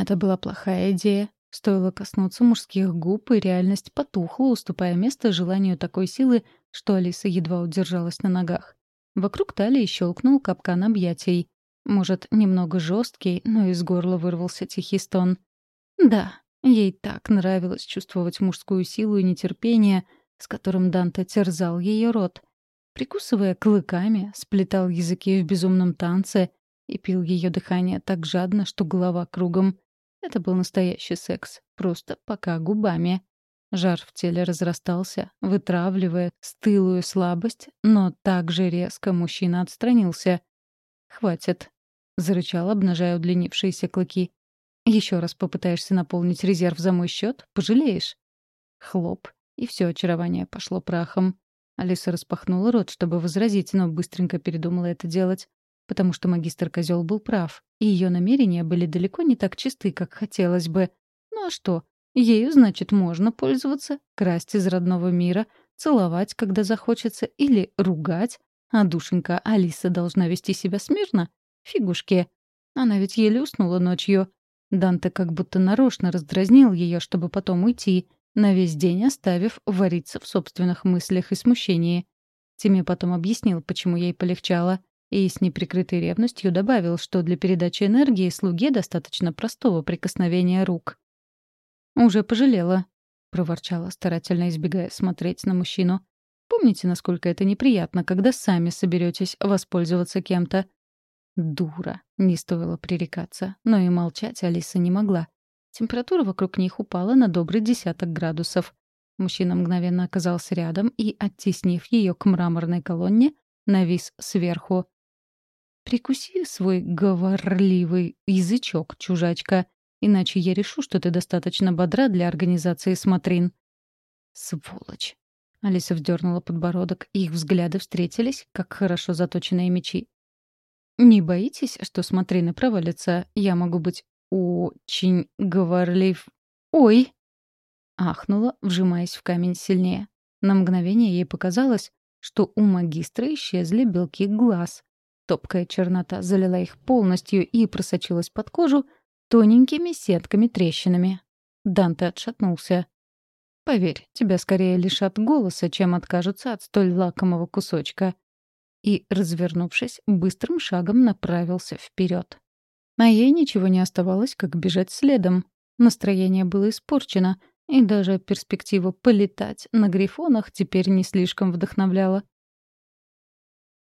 Это была плохая идея. Стоило коснуться мужских губ, и реальность потухла, уступая место желанию такой силы, что Алиса едва удержалась на ногах. Вокруг талии щелкнул капкан объятий. Может, немного жесткий, но из горла вырвался тихий стон. Да, ей так нравилось чувствовать мужскую силу и нетерпение, с которым Данте терзал ее рот. Прикусывая клыками, сплетал языки в безумном танце и пил ее дыхание так жадно, что голова кругом. Это был настоящий секс, просто пока губами. Жар в теле разрастался, вытравливая стылую слабость, но так же резко мужчина отстранился. «Хватит», — зарычал, обнажая удлинившиеся клыки. «Еще раз попытаешься наполнить резерв за мой счет, пожалеешь». Хлоп, и все очарование пошло прахом. Алиса распахнула рот, чтобы возразить, но быстренько передумала это делать, потому что магистр козел был прав, и ее намерения были далеко не так чисты, как хотелось бы. Ну а что? Ею, значит, можно пользоваться, красть из родного мира, целовать, когда захочется, или ругать. А душенька Алиса должна вести себя смирно. Фигушки. Она ведь еле уснула ночью. Данте как будто нарочно раздразнил ее, чтобы потом уйти, на весь день оставив вариться в собственных мыслях и смущении. Тиме потом объяснил, почему ей полегчало, и с неприкрытой ревностью добавил, что для передачи энергии слуге достаточно простого прикосновения рук. «Уже пожалела», — проворчала, старательно избегая смотреть на мужчину. «Помните, насколько это неприятно, когда сами соберетесь воспользоваться кем-то?» Дура. Не стоило пререкаться. Но и молчать Алиса не могла. Температура вокруг них упала на добрый десяток градусов. Мужчина мгновенно оказался рядом и, оттеснив ее к мраморной колонне, навис сверху. «Прикуси свой говорливый язычок, чужачка. Иначе я решу, что ты достаточно бодра для организации смотрин». «Сволочь!» Алиса вдернула подбородок, и их взгляды встретились, как хорошо заточенные мечи. «Не боитесь, что смотрины провалятся? Я могу быть очень говорлив...» «Ой!» Ахнула, вжимаясь в камень сильнее. На мгновение ей показалось, что у магистра исчезли белки глаз. Топкая чернота залила их полностью и просочилась под кожу, тоненькими сетками-трещинами. Данте отшатнулся. «Поверь, тебя скорее лишат голоса, чем откажутся от столь лакомого кусочка». И, развернувшись, быстрым шагом направился вперед. А ей ничего не оставалось, как бежать следом. Настроение было испорчено, и даже перспектива полетать на грифонах теперь не слишком вдохновляла.